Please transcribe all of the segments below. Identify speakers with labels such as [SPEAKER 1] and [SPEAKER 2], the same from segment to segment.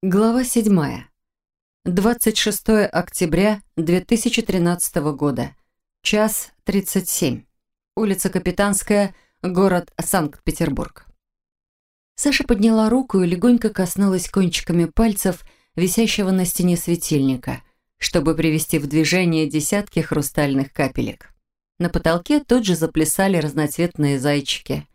[SPEAKER 1] Глава 7. 26 октября 2013 года. Час 37. Улица Капитанская, город Санкт-Петербург. Саша подняла руку и легонько коснулась кончиками пальцев висящего на стене светильника, чтобы привести в движение десятки хрустальных капелек. На потолке тут же заплясали разноцветные зайчики.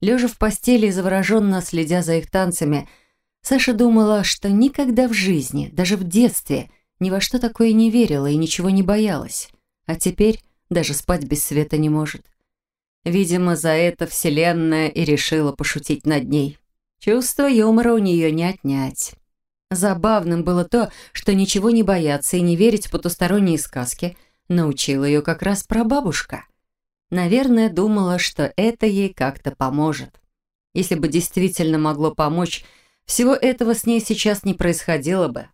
[SPEAKER 1] Лежа в постели и завороженно следя за их танцами – Саша думала, что никогда в жизни, даже в детстве, ни во что такое не верила и ничего не боялась. А теперь даже спать без света не может. Видимо, за это Вселенная и решила пошутить над ней. Чувство юмора у нее не отнять. Забавным было то, что ничего не бояться и не верить в потусторонние сказки научила ее как раз прабабушка. Наверное, думала, что это ей как-то поможет. Если бы действительно могло помочь, всего этого с ней сейчас не происходило бы,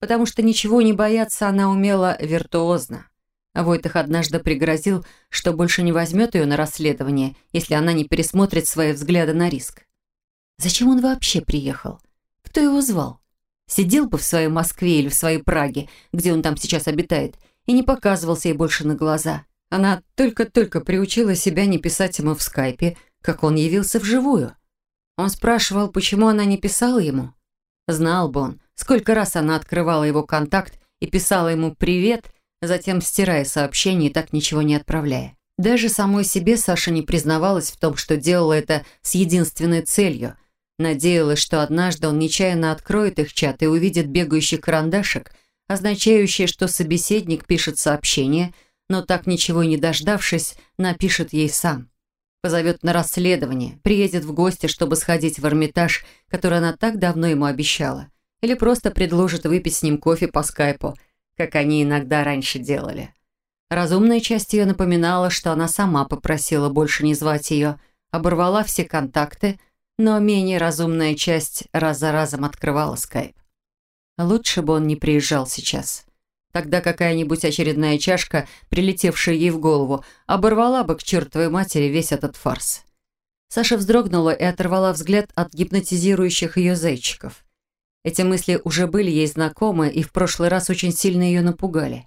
[SPEAKER 1] потому что ничего не бояться она умела виртуозно. Войтах однажды пригрозил, что больше не возьмет ее на расследование, если она не пересмотрит свои взгляды на риск. Зачем он вообще приехал? Кто его звал? Сидел бы в своей Москве или в своей Праге, где он там сейчас обитает, и не показывался ей больше на глаза. Она только-только приучила себя не писать ему в скайпе, как он явился вживую. Он спрашивал, почему она не писала ему. Знал бы он, сколько раз она открывала его контакт и писала ему «привет», затем стирая сообщение и так ничего не отправляя. Даже самой себе Саша не признавалась в том, что делала это с единственной целью. Надеялась, что однажды он нечаянно откроет их чат и увидит бегающий карандашик, означающий, что собеседник пишет сообщение, но так ничего не дождавшись, напишет ей сам позовет на расследование, приедет в гости, чтобы сходить в Эрмитаж, который она так давно ему обещала, или просто предложит выпить с ним кофе по скайпу, как они иногда раньше делали. Разумная часть ее напоминала, что она сама попросила больше не звать ее, оборвала все контакты, но менее разумная часть раз за разом открывала скайп. Лучше бы он не приезжал сейчас. Тогда какая-нибудь очередная чашка, прилетевшая ей в голову, оборвала бы к чертовой матери весь этот фарс. Саша вздрогнула и оторвала взгляд от гипнотизирующих ее зайчиков. Эти мысли уже были ей знакомы и в прошлый раз очень сильно ее напугали.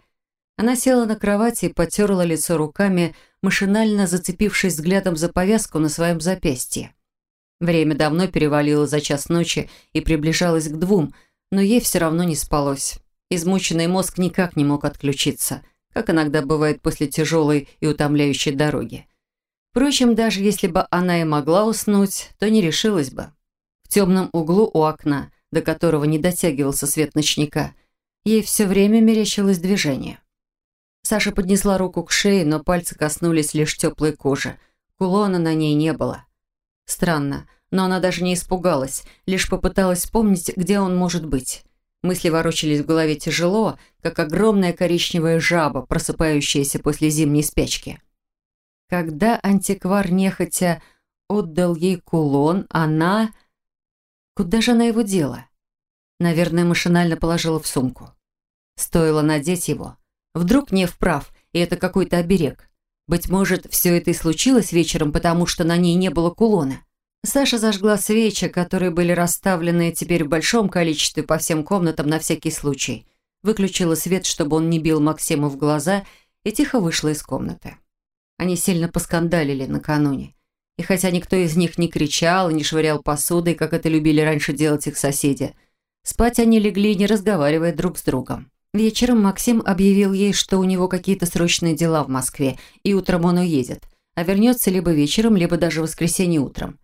[SPEAKER 1] Она села на кровати и потерла лицо руками, машинально зацепившись взглядом за повязку на своем запястье. Время давно перевалило за час ночи и приближалось к двум, но ей все равно не спалось. Измученный мозг никак не мог отключиться, как иногда бывает после тяжелой и утомляющей дороги. Впрочем, даже если бы она и могла уснуть, то не решилась бы. В темном углу у окна, до которого не дотягивался свет ночника, ей все время мерещилось движение. Саша поднесла руку к шее, но пальцы коснулись лишь теплой кожи. Кулона на ней не было. Странно, но она даже не испугалась, лишь попыталась вспомнить, где он может быть. Мысли ворочались в голове тяжело, как огромная коричневая жаба, просыпающаяся после зимней спячки. Когда антиквар нехотя отдал ей кулон, она... Куда же она его дела? Наверное, машинально положила в сумку. Стоило надеть его. Вдруг не вправ, и это какой-то оберег. Быть может, все это и случилось вечером, потому что на ней не было кулона. Саша зажгла свечи, которые были расставлены теперь в большом количестве по всем комнатам на всякий случай. Выключила свет, чтобы он не бил Максиму в глаза, и тихо вышла из комнаты. Они сильно поскандалили накануне. И хотя никто из них не кричал и не швырял посудой, как это любили раньше делать их соседи, спать они легли, не разговаривая друг с другом. Вечером Максим объявил ей, что у него какие-то срочные дела в Москве, и утром он уедет, а вернется либо вечером, либо даже в воскресенье утром.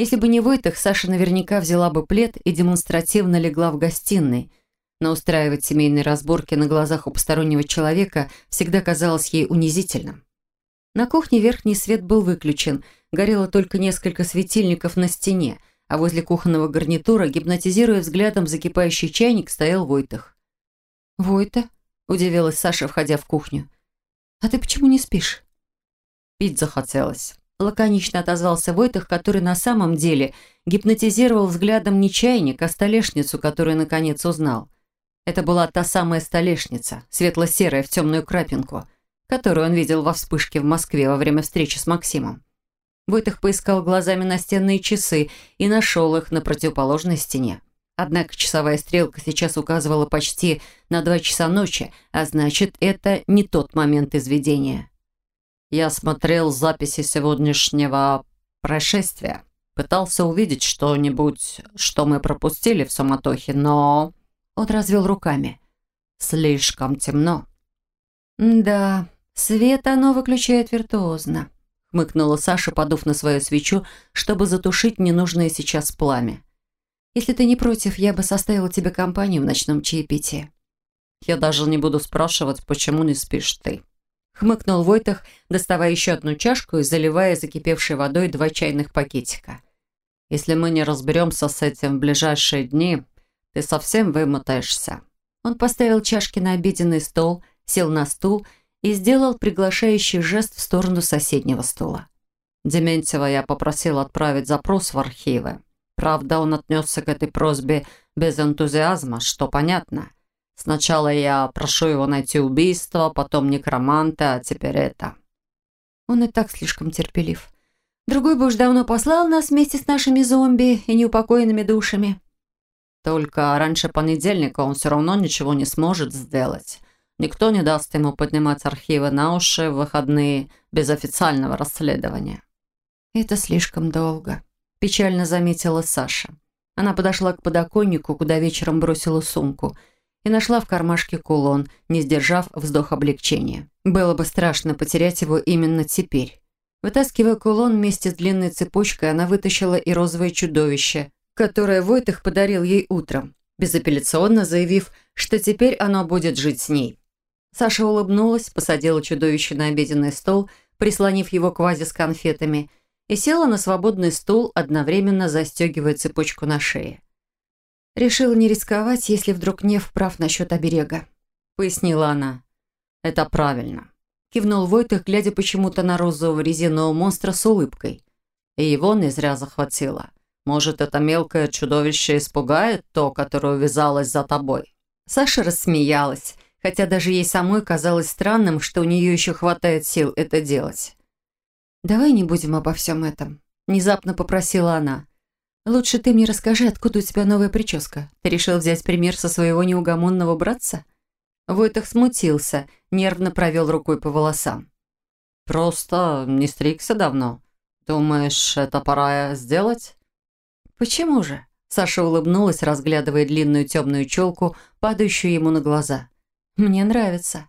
[SPEAKER 1] Если бы не Войтах, Саша наверняка взяла бы плед и демонстративно легла в гостиной. Но устраивать семейные разборки на глазах у постороннего человека всегда казалось ей унизительным. На кухне верхний свет был выключен, горело только несколько светильников на стене, а возле кухонного гарнитура, гипнотизируя взглядом закипающий чайник, стоял Войтах. «Войта?» – удивилась Саша, входя в кухню. «А ты почему не спишь?» Пить захотелось. Лаконично отозвался Войтах, который на самом деле гипнотизировал взглядом не чайник, а столешницу, которую наконец узнал. Это была та самая столешница, светло-серая в темную крапинку, которую он видел во вспышке в Москве во время встречи с Максимом. Войтах поискал глазами настенные часы и нашел их на противоположной стене. Однако часовая стрелка сейчас указывала почти на два часа ночи, а значит, это не тот момент изведения. Я смотрел записи сегодняшнего происшествия. Пытался увидеть что-нибудь, что мы пропустили в суматохе, но... Он развел руками. Слишком темно.
[SPEAKER 2] «Да, свет оно выключает виртуозно», — хмыкнула Саша, подув на свою свечу, чтобы затушить ненужное сейчас пламя. «Если ты не против, я бы составила тебе компанию в ночном чаепитии».
[SPEAKER 1] «Я даже не буду спрашивать, почему не спишь ты», —
[SPEAKER 2] хмыкнул Войтах, доставая еще одну чашку и заливая закипевшей водой два чайных пакетика.
[SPEAKER 1] «Если мы не разберемся с этим в ближайшие дни, ты совсем вымотаешься».
[SPEAKER 2] Он поставил чашки на обеденный стол, сел на стул и сделал приглашающий жест в сторону соседнего стула.
[SPEAKER 1] Дементьева я попросил отправить запрос в архивы. Правда, он отнесся к этой просьбе без энтузиазма, что понятно. Сначала я прошу его найти убийство, потом некроманта, а теперь это.
[SPEAKER 2] Он и так слишком терпелив. Другой бы уж давно послал нас вместе с нашими зомби и неупокоенными душами.
[SPEAKER 1] Только раньше понедельника он все равно ничего не сможет сделать. Никто не даст ему поднимать архивы на уши в выходные без официального расследования.
[SPEAKER 2] «Это слишком долго», – печально заметила Саша. Она подошла к подоконнику, куда вечером бросила сумку, и нашла в кармашке кулон, не сдержав вздох облегчения. Было бы страшно потерять его именно теперь. Вытаскивая кулон вместе с длинной цепочкой, она вытащила и розовое чудовище, которое Войтых подарил ей утром, безапелляционно заявив, что теперь оно будет жить с ней. Саша улыбнулась, посадила чудовище на обеденный стол, прислонив его к вазе с конфетами, и села на свободный стул, одновременно застегивая цепочку на шее. «Решила не рисковать, если вдруг не вправ насчет оберега», — пояснила она.
[SPEAKER 1] «Это правильно», —
[SPEAKER 2] кивнул Войтых, глядя почему-то на розового резинового монстра с улыбкой.
[SPEAKER 1] «И его не зря захватило. Может, это мелкое чудовище испугает то, которое увязалось за тобой?»
[SPEAKER 2] Саша рассмеялась, хотя даже ей самой казалось странным, что у нее еще хватает сил это делать. «Давай не будем обо всем этом», – внезапно попросила она. «Лучше ты мне расскажи, откуда у тебя новая прическа. Ты решил взять пример со своего неугомонного братца?» Войтах смутился, нервно провел рукой по волосам.
[SPEAKER 1] «Просто не стригся давно. Думаешь, это пора сделать?»
[SPEAKER 2] «Почему же?» Саша улыбнулась, разглядывая длинную темную челку, падающую ему на глаза. «Мне нравится.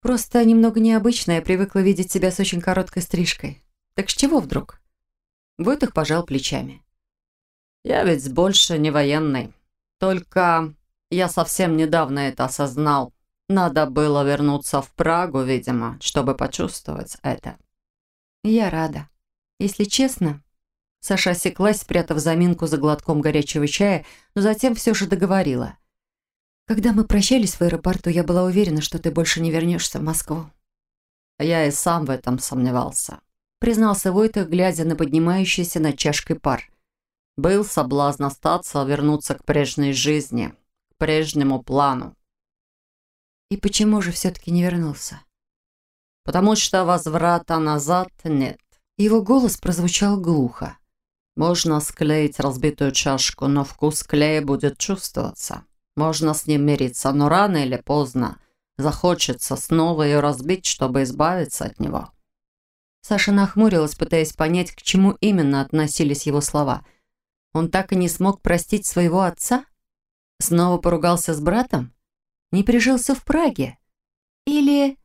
[SPEAKER 2] Просто немного необычно, я привыкла видеть тебя с очень короткой стрижкой. Так с чего вдруг?» Войтых пожал плечами.
[SPEAKER 1] «Я ведь больше не военный. Только я совсем недавно это осознал. Надо было вернуться в Прагу, видимо, чтобы почувствовать это».
[SPEAKER 2] «Я рада. Если честно, Саша осеклась, спрятав заминку за глотком горячего чая, но затем все же договорила. «Когда мы прощались в аэропорту, я была уверена, что ты больше не вернешься в Москву».
[SPEAKER 1] «Я и сам в этом сомневался», —
[SPEAKER 2] признался Войтах, глядя на поднимающийся над чашкой пар.
[SPEAKER 1] «Был соблазн остаться, вернуться к прежней жизни, к прежнему плану».
[SPEAKER 2] «И почему же все-таки не вернулся?»
[SPEAKER 1] «Потому что возврата назад нет».
[SPEAKER 2] Его голос прозвучал глухо.
[SPEAKER 1] Можно склеить разбитую чашку, но вкус клея будет чувствоваться. Можно с ним мириться, но рано или поздно захочется снова ее разбить, чтобы избавиться от него.
[SPEAKER 2] Саша нахмурилась, пытаясь понять, к чему именно относились его слова. Он так и не смог простить своего отца? Снова поругался с братом? Не прижился в Праге? Или...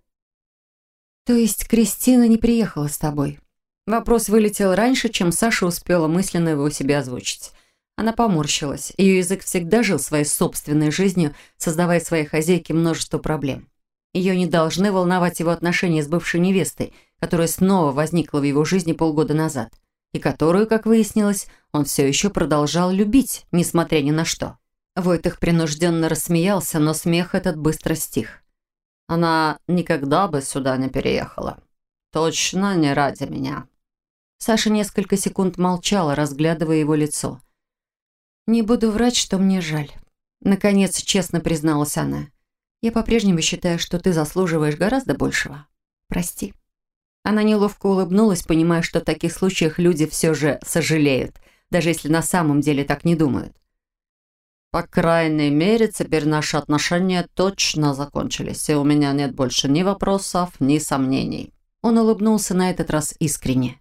[SPEAKER 2] То есть Кристина не приехала с тобой? Вопрос вылетел раньше, чем Саша успела мысленно его себе озвучить. Она поморщилась. Ее язык всегда жил своей собственной жизнью, создавая своей хозяйке множество проблем. Ее не должны волновать его отношения с бывшей невестой, которая снова возникла в его жизни полгода назад, и которую, как выяснилось, он все еще продолжал любить, несмотря ни на что. Войтых принужденно рассмеялся, но смех этот быстро стих.
[SPEAKER 1] «Она никогда бы сюда не переехала. Точно не ради меня».
[SPEAKER 2] Саша несколько секунд молчала, разглядывая его лицо. «Не буду врать, что мне жаль». Наконец, честно призналась она. «Я по-прежнему считаю, что ты заслуживаешь гораздо большего. Прости». Она неловко улыбнулась, понимая, что в таких случаях люди все же сожалеют, даже если на самом деле так не думают. По крайней мере, теперь наши отношения точно закончились, и у меня нет больше ни вопросов, ни сомнений».
[SPEAKER 1] Он улыбнулся на этот раз искренне.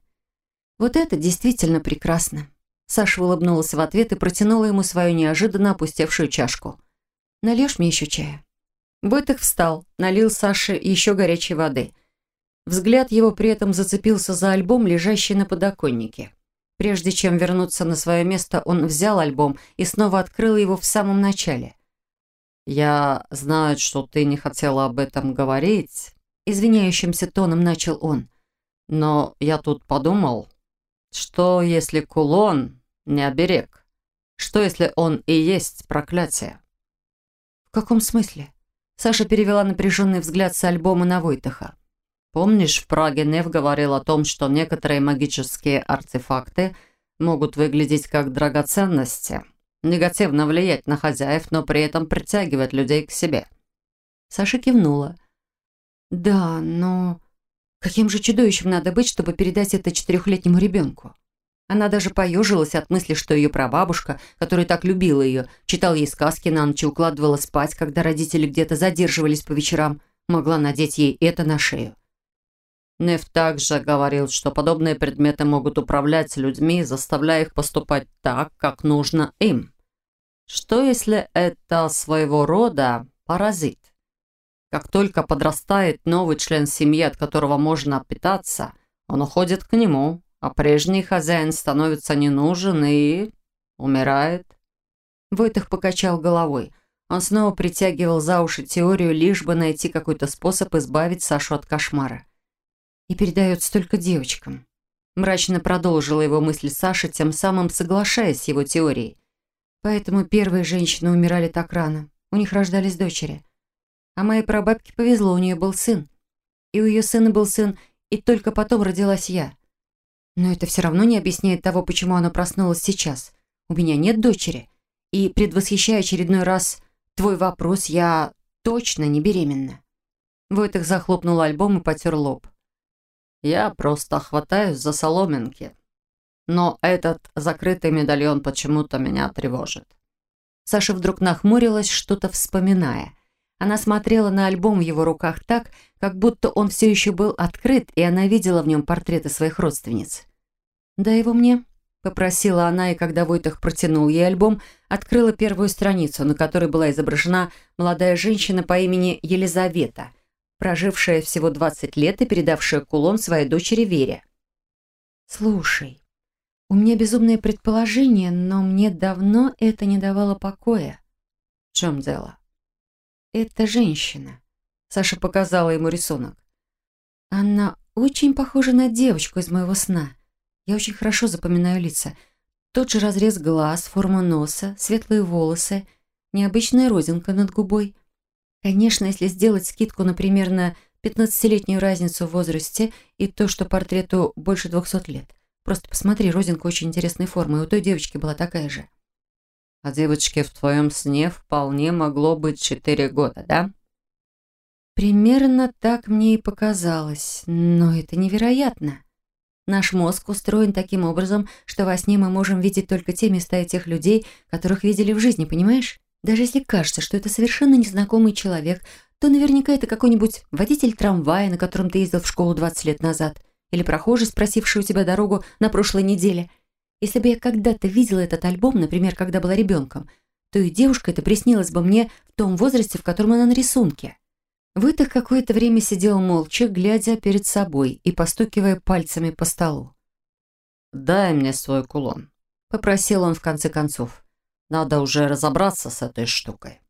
[SPEAKER 1] «Вот это действительно прекрасно». Саша улыбнулась в ответ и протянула ему свою неожиданно опустевшую чашку. «Нальешь мне еще чая?» Войтых встал, налил Саше еще горячей воды. Взгляд его при этом зацепился за альбом, лежащий на подоконнике. Прежде чем вернуться на свое место, он взял альбом и снова открыл его в самом начале.
[SPEAKER 2] «Я знаю, что ты не хотела об этом говорить», —
[SPEAKER 1] извиняющимся тоном начал он.
[SPEAKER 2] «Но я тут подумал, что если кулон не оберег? Что если он и есть проклятие?»
[SPEAKER 1] «В каком смысле?» Саша перевела напряженный взгляд с альбома на Войтаха.
[SPEAKER 2] Помнишь, в Праге Нев говорил о том, что некоторые магические артефакты могут выглядеть как драгоценности, негативно влиять на хозяев, но при этом притягивать людей к себе?
[SPEAKER 1] Саша кивнула. «Да, но каким же чудовищем надо быть, чтобы передать это четырехлетнему ребенку?» Она даже поежилась от мысли, что ее прабабушка, которая так любила ее, читала ей сказки на ночь и укладывала спать, когда родители где-то задерживались по вечерам, могла надеть ей это на шею.
[SPEAKER 2] Нев также говорил, что подобные предметы могут управлять людьми, заставляя их поступать так, как нужно им. Что если это своего рода паразит? Как только подрастает новый член семьи, от которого можно питаться, он уходит к нему, а прежний хозяин становится не нужен и... умирает.
[SPEAKER 1] Войтых покачал головой. Он снова притягивал за уши теорию, лишь бы найти какой-то способ избавить Сашу от кошмара и передается только девочкам. Мрачно продолжила его мысль Саша, тем самым соглашаясь с его теорией. Поэтому первые женщины умирали так рано. У них рождались дочери. А моей прабабке повезло, у нее был сын. И у ее сына был сын, и только потом родилась я. Но это все равно не объясняет того, почему она проснулась сейчас. У меня нет дочери. И, предвосхищая очередной раз твой вопрос, я точно не беременна. Войтых захлопнул альбом и потер лоб.
[SPEAKER 2] Я просто хватаюсь за соломинки. Но этот закрытый медальон почему-то меня тревожит.
[SPEAKER 1] Саша вдруг нахмурилась, что-то вспоминая. Она смотрела на альбом в его руках так, как будто он все еще был открыт, и она видела в нем портреты своих родственниц. «Дай его мне», — попросила она, и когда Войтах протянул ей альбом, открыла первую страницу, на которой была изображена молодая женщина по имени Елизавета — прожившая всего 20 лет и передавшая кулон своей дочери Вере. «Слушай, у меня безумное предположение, но мне давно это не давало покоя».
[SPEAKER 2] «В чем дело?»
[SPEAKER 1] «Это женщина», — Саша показала ему рисунок. «Она очень похожа на девочку из моего сна. Я очень хорошо запоминаю лица. Тот же разрез глаз, форма носа, светлые волосы, необычная родинка над губой». Конечно, если сделать скидку, например, на 15-летнюю разницу в возрасте и то, что портрету больше 200 лет. Просто посмотри, розинка очень интересной формы, и у той девочки была такая же.
[SPEAKER 2] А девочке в твоем сне вполне могло быть 4 года, да?
[SPEAKER 1] Примерно так мне и показалось, но это невероятно. Наш мозг устроен таким образом, что во сне мы можем видеть только те места и тех людей, которых видели в жизни, понимаешь? Даже если кажется, что это совершенно незнакомый человек, то наверняка это какой-нибудь водитель трамвая, на котором ты ездил в школу 20 лет назад, или прохожий, спросивший у тебя дорогу на прошлой неделе. Если бы я когда-то видела этот альбом, например, когда была ребенком, то и девушка эта приснилась бы мне в том возрасте, в котором она на рисунке. Вытах какое-то время сидел молча, глядя перед собой и постукивая пальцами по столу.
[SPEAKER 2] «Дай мне свой кулон», — попросил он в конце концов. Надо уже разобраться с этой штукой.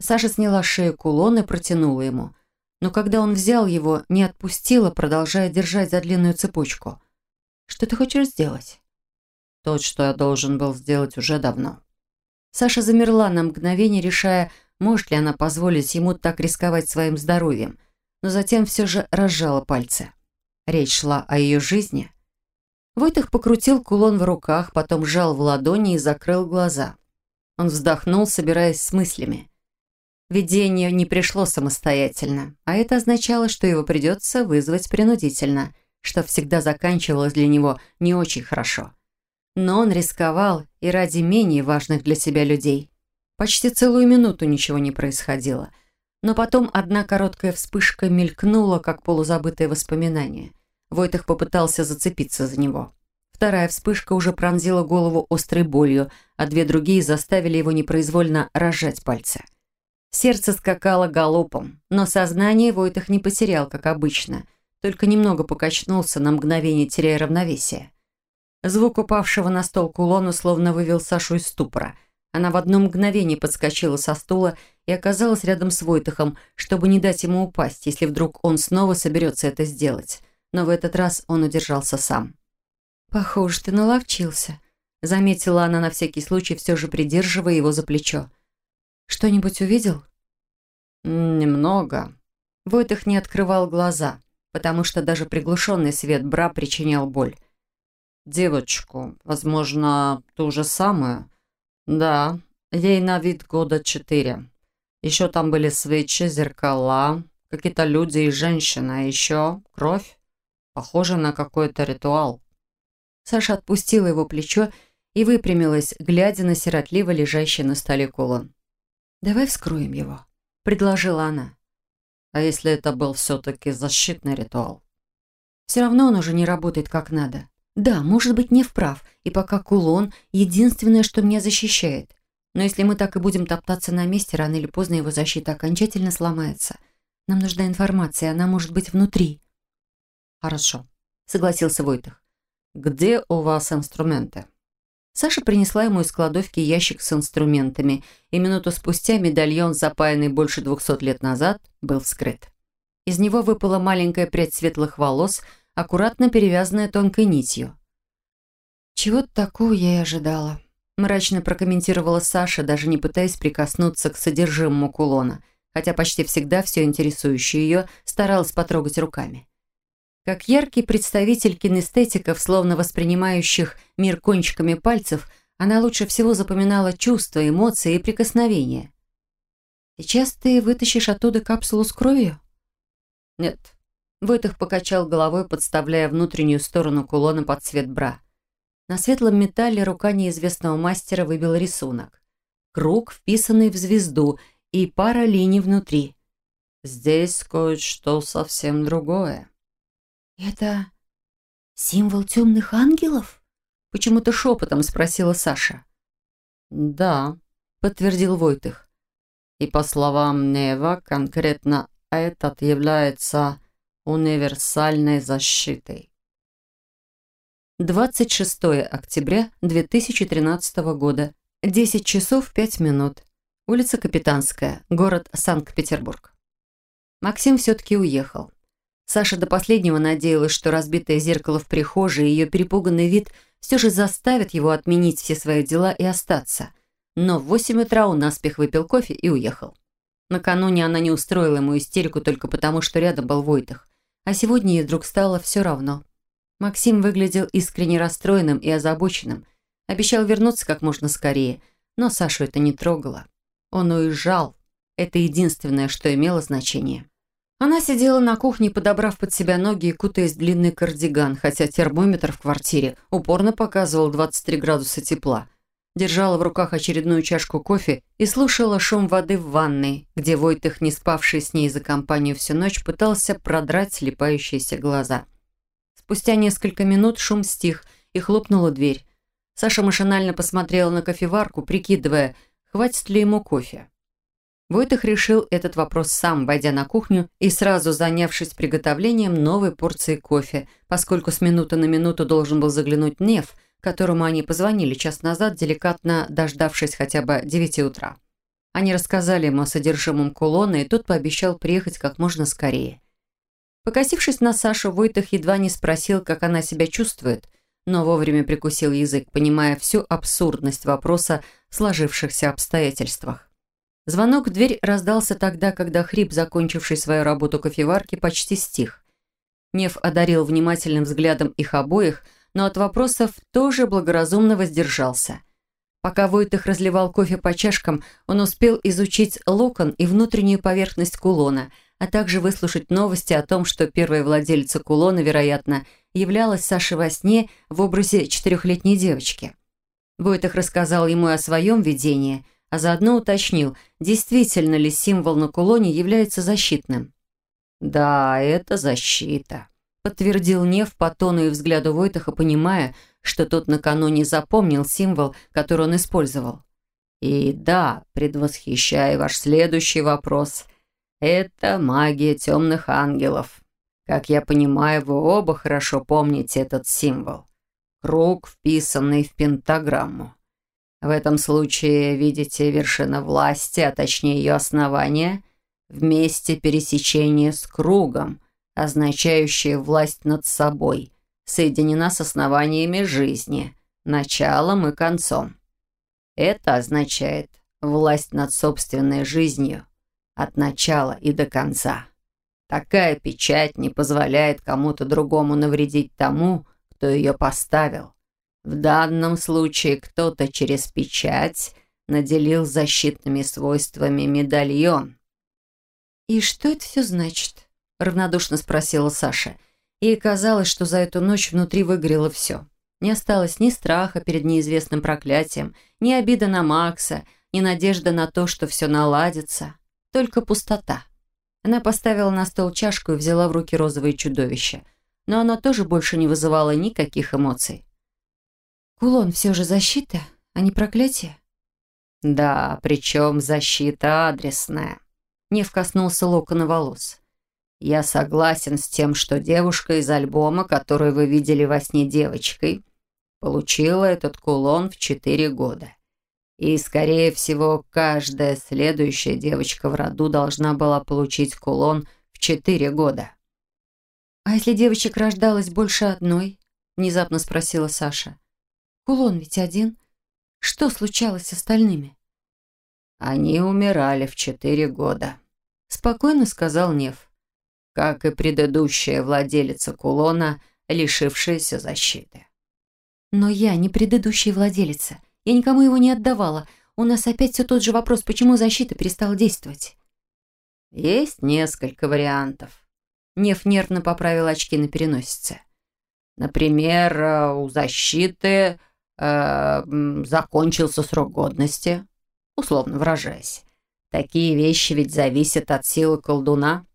[SPEAKER 1] Саша сняла шею кулон и протянула ему. Но когда он взял его, не отпустила, продолжая держать за длинную цепочку. «Что ты хочешь сделать?»
[SPEAKER 2] «То, что я должен был сделать уже давно».
[SPEAKER 1] Саша замерла на мгновение, решая, может ли она позволить ему так рисковать своим здоровьем, но затем все же разжала пальцы. Речь шла о ее жизни. Войтых покрутил кулон в руках, потом сжал в ладони и закрыл глаза. Он вздохнул, собираясь с мыслями. Видение не пришло самостоятельно, а это означало, что его придется вызвать принудительно, что всегда заканчивалось для него не очень хорошо. Но он рисковал и ради менее важных для себя людей.
[SPEAKER 2] Почти целую минуту ничего не происходило. Но потом одна короткая вспышка мелькнула, как полузабытое воспоминание. Войтых попытался зацепиться за него. Вторая вспышка уже пронзила голову острой болью, а две другие заставили его непроизвольно разжать пальцы. Сердце скакало галопом, но сознание Войтых не потерял, как обычно, только немного покачнулся на мгновение, теряя равновесие. Звук упавшего на стол кулона словно вывел Сашу из ступора. Она в одно мгновение подскочила со стула и оказалась рядом с Войтахом, чтобы не дать ему упасть, если вдруг он снова соберется это сделать. Но в этот раз он удержался сам. «Похоже, ты наловчился», — заметила она на всякий случай, все же придерживая его за плечо. «Что-нибудь увидел?»
[SPEAKER 1] «Немного».
[SPEAKER 2] Войтах не открывал глаза, потому что даже приглушенный свет бра причинял боль.
[SPEAKER 1] «Девочку, возможно, ту же самую?» «Да, ей на вид года четыре. Еще там были свечи, зеркала, какие-то люди и женщина, а еще кровь. Похоже на какой-то ритуал».
[SPEAKER 2] Саша отпустила его плечо и выпрямилась, глядя на сиротливо лежащий на столе кулон. «Давай вскроем его», — предложила она.
[SPEAKER 1] «А если это был все-таки защитный ритуал?»
[SPEAKER 2] «Все равно он уже не работает как надо. Да, может быть, не вправ, и пока кулон — единственное, что меня защищает. Но если мы так и будем топтаться на месте, рано или поздно его защита окончательно сломается. Нам нужна информация, она может быть внутри».
[SPEAKER 1] «Хорошо», — согласился Войтах. «Где у вас инструменты?»
[SPEAKER 2] Саша принесла ему из кладовки ящик с инструментами, и минуту спустя медальон, запаянный больше двухсот лет назад, был вскрыт. Из него выпала маленькая прядь светлых волос, аккуратно перевязанная тонкой нитью. «Чего-то такого я и ожидала», – мрачно прокомментировала Саша, даже не пытаясь прикоснуться к содержимому кулона, хотя почти всегда все интересующее ее старалась потрогать руками. Как яркий представитель кинестетиков, словно воспринимающих мир кончиками пальцев, она лучше всего запоминала чувства, эмоции и прикосновения. «Сейчас ты вытащишь оттуда капсулу с кровью?»
[SPEAKER 1] «Нет».
[SPEAKER 2] Войтых покачал головой, подставляя внутреннюю сторону кулона под цвет бра. На светлом металле рука неизвестного мастера выбила рисунок. Круг, вписанный в звезду, и пара линий внутри.
[SPEAKER 1] «Здесь кое-что совсем другое».
[SPEAKER 2] «Это символ темных ангелов?» Почему-то шепотом спросила Саша.
[SPEAKER 1] «Да», — подтвердил Войтых. «И по словам Нева, конкретно этот является универсальной защитой».
[SPEAKER 2] 26 октября 2013 года, 10 часов 5 минут. Улица Капитанская, город Санкт-Петербург. Максим все-таки уехал. Саша до последнего надеялась, что разбитое зеркало в прихожей и ее перепуганный вид все же заставят его отменить все свои дела и остаться. Но в восемь утра он наспех выпил кофе и уехал. Накануне она не устроила ему истерику только потому, что рядом был Войтах. А сегодня ей вдруг стало все равно. Максим выглядел искренне расстроенным и озабоченным. Обещал вернуться как можно скорее, но Сашу это не трогало. Он уезжал. Это единственное, что имело значение. Она сидела на кухне, подобрав под себя ноги и кутаясь в длинный кардиган, хотя термометр в квартире упорно показывал 23 градуса тепла. Держала в руках очередную чашку кофе и слушала шум воды в ванной, где Войтых, не спавший с ней за компанию всю ночь, пытался продрать слепающиеся глаза. Спустя несколько минут шум стих, и хлопнула дверь. Саша машинально посмотрела на кофеварку, прикидывая, хватит ли ему кофе. Войтых решил этот вопрос сам, войдя на кухню и сразу занявшись приготовлением новой порции кофе, поскольку с минуты на минуту должен был заглянуть Нев, которому они позвонили час назад, деликатно дождавшись хотя бы девяти утра. Они рассказали ему о содержимом кулона, и тот пообещал приехать как можно скорее. Покосившись на Сашу, Войтых едва не спросил, как она себя чувствует, но вовремя прикусил язык, понимая всю абсурдность вопроса в сложившихся обстоятельствах. Звонок в дверь раздался тогда, когда хрип, закончивший свою работу кофеварки, почти стих. Нев одарил внимательным взглядом их обоих, но от вопросов тоже благоразумно воздержался. Пока Войтых разливал кофе по чашкам, он успел изучить локон и внутреннюю поверхность кулона, а также выслушать новости о том, что первая владелица кулона, вероятно, являлась Сашей во сне в образе четырехлетней девочки. Войтых рассказал ему о своем видении – а заодно уточнил, действительно ли символ на кулоне является защитным. «Да, это защита», — подтвердил Нев по тону и взгляду Войтаха, понимая, что тот накануне запомнил символ, который он использовал. «И да, предвосхищая ваш следующий вопрос, это магия темных ангелов. Как я понимаю, вы оба хорошо помните этот символ. Круг, вписанный в пентаграмму. В этом случае видите вершина власти, а точнее ее основание, вместе пересечения с кругом, означающее власть над собой, соединена с основаниями жизни, началом и концом. Это означает власть над собственной жизнью от начала и до конца. Такая печать не позволяет кому-то другому навредить тому, кто ее поставил. В данном случае кто-то через печать наделил защитными свойствами медальон.
[SPEAKER 1] «И что это все значит?» – равнодушно спросила Саша. Ей казалось, что за эту ночь внутри выгорело все. Не осталось ни страха перед неизвестным проклятием, ни обида на Макса, ни надежда на то, что все наладится. Только пустота. Она поставила на стол чашку и взяла в руки розовое чудовище. Но оно тоже больше не вызывало никаких эмоций. Кулон все же защита, а не проклятие?
[SPEAKER 2] Да, причем защита адресная. Не вкоснулся локона волос. Я согласен с тем, что девушка из альбома, которую вы видели во сне девочкой, получила этот кулон в четыре года. И, скорее всего, каждая следующая девочка в роду должна была получить кулон в четыре года.
[SPEAKER 1] «А если девочек рождалось больше одной?» – внезапно спросила Саша. Кулон ведь один. Что случалось с остальными?
[SPEAKER 2] Они умирали в четыре года. Спокойно сказал Нев. Как и предыдущая владелица кулона, лишившаяся защиты.
[SPEAKER 1] Но я не предыдущая владелица. Я никому его не отдавала. У нас опять все тот же вопрос, почему защита перестала действовать.
[SPEAKER 2] Есть несколько вариантов. Нев нервно поправил очки на переносице. Например, э, у защиты э, закончился срок годности, условно выражаясь. Такие вещи ведь зависят от силы колдуна.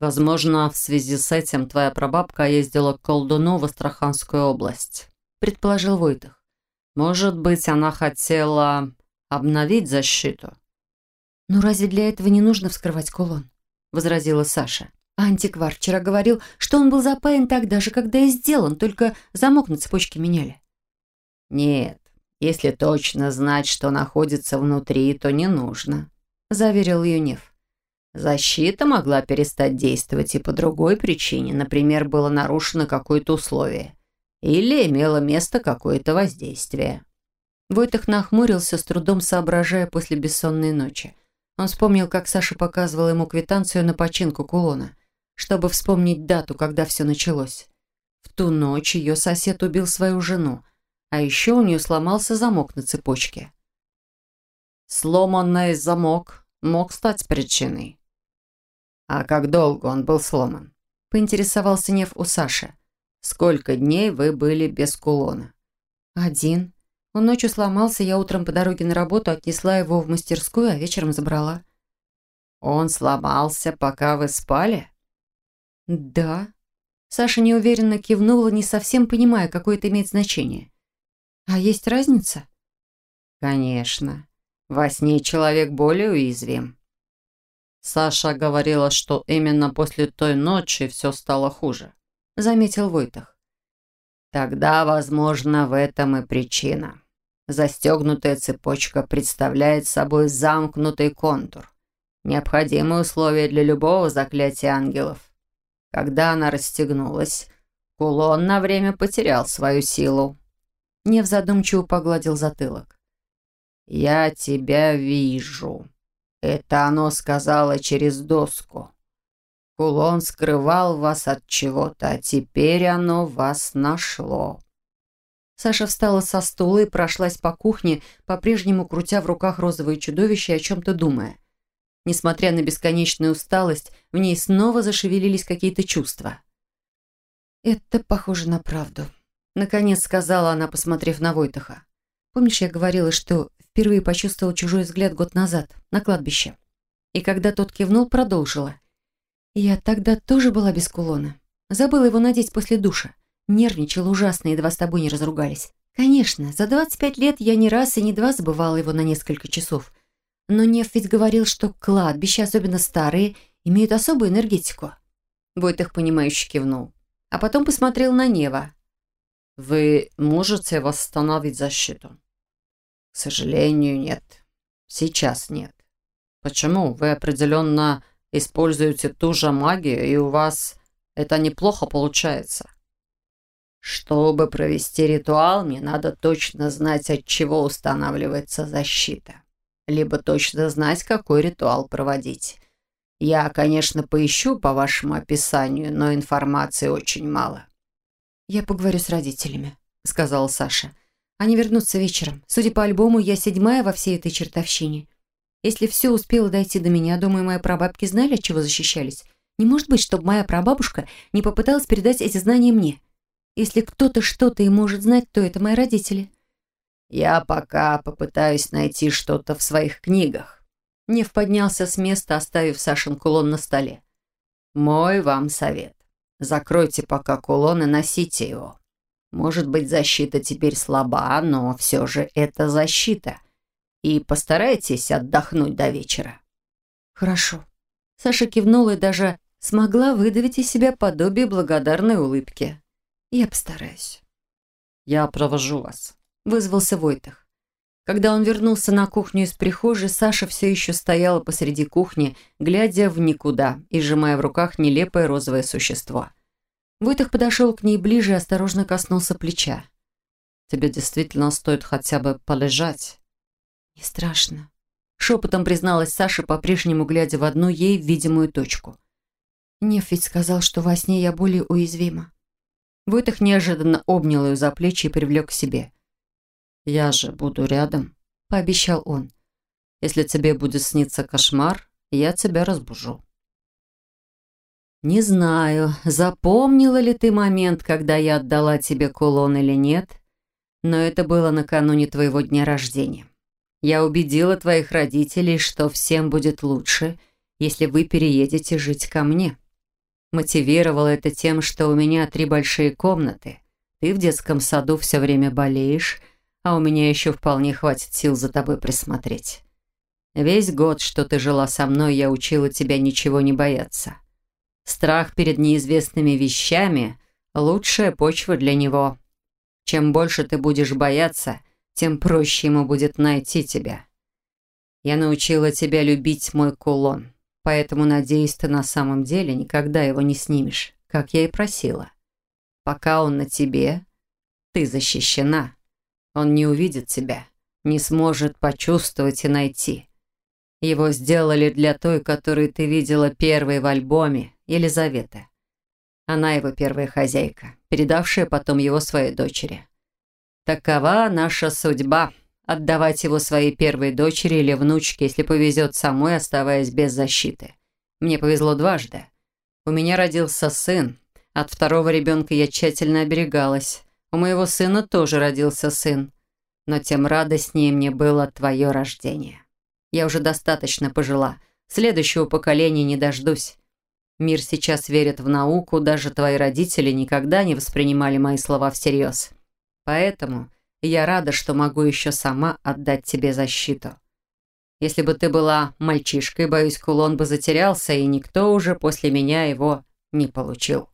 [SPEAKER 2] Возможно, в связи с этим твоя прабабка ездила к колдуну в Астраханскую область, предположил Войтах. Может быть, она хотела обновить защиту?
[SPEAKER 1] «Ну разве для этого не нужно вскрывать кулон?» — возразила Саша. Антиквар вчера говорил, что он был запаян тогда же, когда и сделан, только замок на цепочке меняли.
[SPEAKER 2] «Нет, если точно знать, что находится внутри, то не нужно», — заверил Юнев. «Защита могла перестать действовать и по другой причине. Например, было нарушено какое-то условие. Или имело место какое-то воздействие».
[SPEAKER 1] Войтах нахмурился, с трудом соображая после бессонной ночи. Он вспомнил, как Саша показывала ему квитанцию на починку кулона, чтобы вспомнить дату, когда все началось. В ту ночь ее сосед убил свою жену, а еще у нее сломался замок на цепочке.
[SPEAKER 2] Сломанный замок мог стать причиной. А как долго он был сломан? Поинтересовался Нев у Саши. Сколько дней вы были без кулона?
[SPEAKER 1] Один. Он ночью сломался, я утром по дороге на работу отнесла его в мастерскую, а вечером забрала.
[SPEAKER 2] Он сломался, пока вы спали?
[SPEAKER 1] Да. Саша неуверенно кивнула, не совсем понимая, какое это имеет значение. А есть разница?
[SPEAKER 2] Конечно. Во сне человек более уязвим. Саша говорила, что именно после той ночи все стало хуже, заметил Войтах. Тогда, возможно, в этом и причина. Застегнутая цепочка представляет собой замкнутый контур. Необходимое условие для любого заклятия ангелов. Когда она расстегнулась, кулон на время потерял свою силу.
[SPEAKER 1] Нев задумчиво погладил затылок.
[SPEAKER 2] «Я тебя вижу». Это оно сказала через доску. Кулон скрывал вас от чего-то, а теперь оно вас нашло.
[SPEAKER 1] Саша встала со стула и прошлась по кухне, по-прежнему крутя в руках розовое чудовище о чем-то думая. Несмотря на бесконечную усталость, в ней снова зашевелились какие-то чувства. «Это похоже на правду», Наконец сказала она, посмотрев на Войтаха. «Помнишь, я говорила, что
[SPEAKER 2] впервые почувствовала чужой взгляд год назад, на кладбище. И когда тот кивнул, продолжила. Я тогда тоже была без кулона. Забыла его надеть после душа. Нервничала ужасно, едва с тобой не разругались. Конечно, за 25 лет я не раз и не два забывала его на несколько часов. Но Нев ведь говорил, что кладбища, особенно старые, имеют особую энергетику. Войтых, понимающе кивнул. А потом посмотрел на Нева.
[SPEAKER 3] «Вы можете восстановить защиту?» «К сожалению, нет. Сейчас нет. Почему? Вы определенно используете ту же магию, и у вас это неплохо получается». Чтобы провести ритуал, мне надо точно знать, от чего устанавливается защита. Либо точно знать, какой ритуал проводить. Я, конечно, поищу по вашему описанию, но информации очень мало.
[SPEAKER 2] «Я поговорю с родителями», — сказала Саша. «Они вернутся вечером. Судя по альбому, я седьмая во всей этой чертовщине. Если все успело дойти до меня, думаю, мои прабабки знали, от чего защищались. Не может быть, чтобы моя прабабушка не попыталась передать эти знания мне. Если кто-то что-то и может знать, то это мои родители».
[SPEAKER 3] «Я пока попытаюсь найти что-то в своих книгах».
[SPEAKER 2] Нев поднялся с места, оставив Сашин кулон на столе.
[SPEAKER 3] «Мой вам совет. Закройте пока кулон и носите его. Может быть, защита теперь слаба, но все же это защита. И постарайтесь отдохнуть до вечера».
[SPEAKER 2] «Хорошо». Саша кивнула и даже смогла выдавить из себя подобие благодарной улыбки. «Я постараюсь».
[SPEAKER 3] «Я провожу вас», —
[SPEAKER 2] вызвался Войтах. Когда он вернулся на кухню из прихожей, Саша все еще стояла посреди кухни, глядя в никуда и сжимая в руках нелепое розовое существо. Войтах подошел к ней ближе и осторожно коснулся плеча.
[SPEAKER 3] «Тебе действительно стоит хотя бы полежать».
[SPEAKER 2] «Не страшно», — шепотом призналась Саша, по-прежнему глядя в одну ей видимую точку. «Нев ведь сказал, что во сне я более уязвима». Войтах неожиданно обнял ее за плечи и привлек к себе.
[SPEAKER 3] «Я же буду рядом», — пообещал он. «Если тебе будет сниться кошмар, я тебя разбужу».
[SPEAKER 2] «Не знаю, запомнила ли ты момент, когда я отдала тебе кулон или нет, но это было накануне твоего дня рождения. Я убедила твоих родителей, что всем будет лучше, если вы переедете жить ко мне. Мотивировала это тем, что у меня три большие комнаты. Ты в детском саду все время болеешь, а у меня еще вполне хватит сил за тобой присмотреть. Весь год, что ты жила со мной, я учила тебя ничего не бояться. Страх перед неизвестными вещами – лучшая почва для него. Чем больше ты будешь бояться, тем проще ему будет найти тебя. Я научила тебя любить мой кулон. Поэтому, надеюсь, ты на самом деле никогда его не снимешь, как я и просила. Пока он на тебе, ты защищена. Он не увидит тебя, не сможет почувствовать и найти. Его сделали для той, которую ты видела первой в альбоме, Елизаветы. Она его первая хозяйка, передавшая потом его своей дочери. Такова наша судьба отдавать его своей первой дочери или внучке, если повезет самой, оставаясь без защиты. Мне повезло дважды. У меня родился сын. От второго ребенка я тщательно оберегалась. У моего сына тоже родился сын. Но тем радостнее мне было твое рождение. Я уже достаточно пожила. Следующего поколения не дождусь. Мир сейчас верит в науку, даже твои родители никогда не воспринимали мои слова всерьез. Поэтому я рада, что могу еще сама отдать тебе защиту. Если бы ты была мальчишкой, боюсь, кулон бы затерялся, и никто уже после меня его не получил.